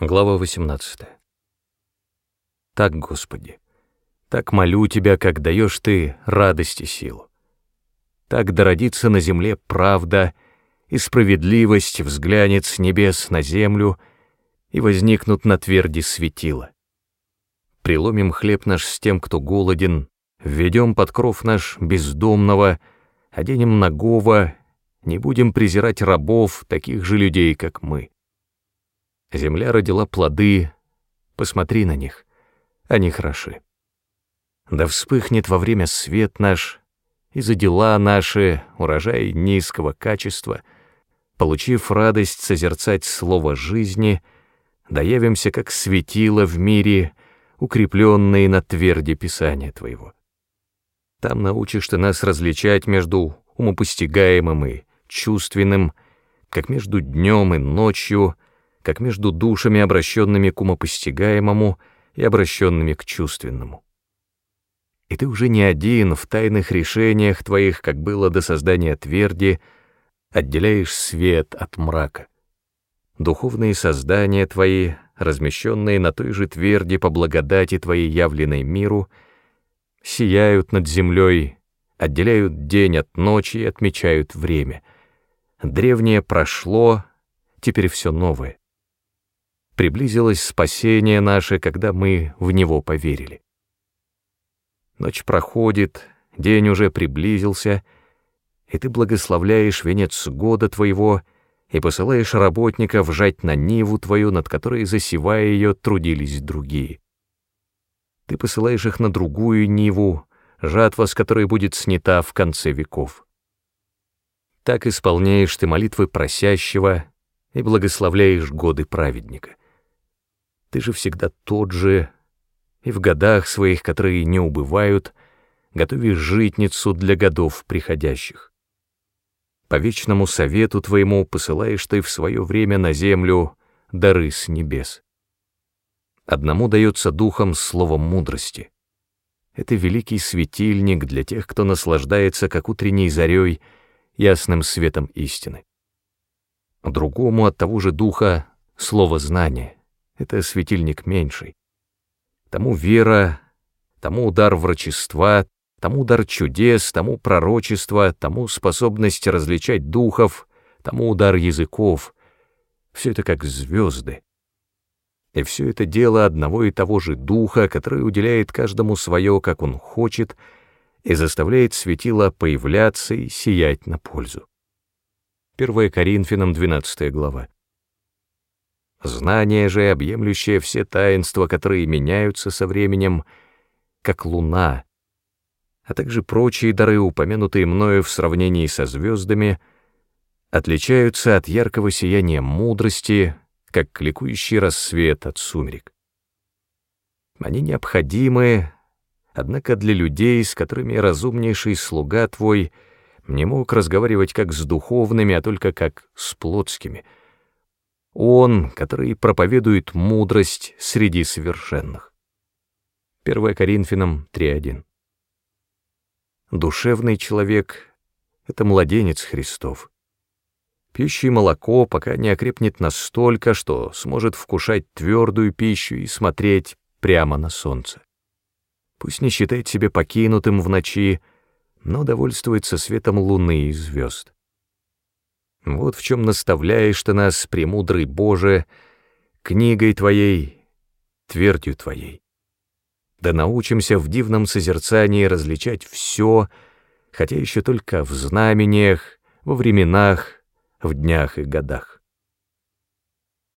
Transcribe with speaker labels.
Speaker 1: Глава 18. Так, Господи, так молю Тебя, как даешь Ты радость и силу. Так дородится на земле правда, и справедливость взглянет с небес на землю, и возникнут на тверди светила. Приломим хлеб наш с тем, кто голоден, введем под кров наш бездомного, оденем нагого, не будем презирать рабов, таких же людей, как мы. Земля родила плоды, посмотри на них, они хороши. Да вспыхнет во время свет наш, и за дела наши, урожай низкого качества, получив радость созерцать слово жизни, доявимся как светило в мире, укрепленные на тверде Писания Твоего. Там научишь ты нас различать между умопостигаемым и чувственным, как между днем и ночью — как между душами, обращенными к умопостигаемому и обращенными к чувственному. И ты уже не один в тайных решениях твоих, как было до создания тверди, отделяешь свет от мрака. Духовные создания твои, размещенные на той же тверди по благодати твоей явленной миру, сияют над землей, отделяют день от ночи и отмечают время. Древнее прошло, теперь все новое приблизилось спасение наше, когда мы в него поверили. Ночь проходит, день уже приблизился, и ты благословляешь венец года твоего и посылаешь работников жать на ниву твою, над которой, засевая ее, трудились другие. Ты посылаешь их на другую ниву, жатва с которой будет снята в конце веков. Так исполняешь ты молитвы просящего и благословляешь годы праведника. Ты же всегда тот же, и в годах своих, которые не убывают, готовишь житницу для годов приходящих. По вечному совету твоему посылаешь ты в свое время на землю дары с небес. Одному дается духом слово мудрости. Это великий светильник для тех, кто наслаждается, как утренней зарей, ясным светом истины. Другому от того же духа слово знания это светильник меньший. Тому вера, тому удар врачества, тому удар чудес, тому пророчество, тому способность различать духов, тому удар языков. Все это как звезды. И все это дело одного и того же духа, который уделяет каждому свое, как он хочет, и заставляет светило появляться и сиять на пользу. 1 Коринфянам 12 глава. Знание же, объемлющее все таинства, которые меняются со временем, как луна, а также прочие дары, упомянутые мною в сравнении со звездами, отличаются от яркого сияния мудрости, как кликующий рассвет от сумерек. Они необходимы, однако для людей, с которыми разумнейший слуга твой не мог разговаривать как с духовными, а только как с плотскими — он, который проповедует мудрость среди совершенных. 1 Коринфянам 3.1 Душевный человек — это младенец Христов, пьющий молоко, пока не окрепнет настолько, что сможет вкушать твердую пищу и смотреть прямо на солнце. Пусть не считает себя покинутым в ночи, но довольствуется светом луны и звезд. Вот в чем наставляешь ты нас, премудрый Боже, книгой Твоей, твердью Твоей. Да научимся в дивном созерцании различать все, хотя еще только в знамениях, во временах, в днях и годах.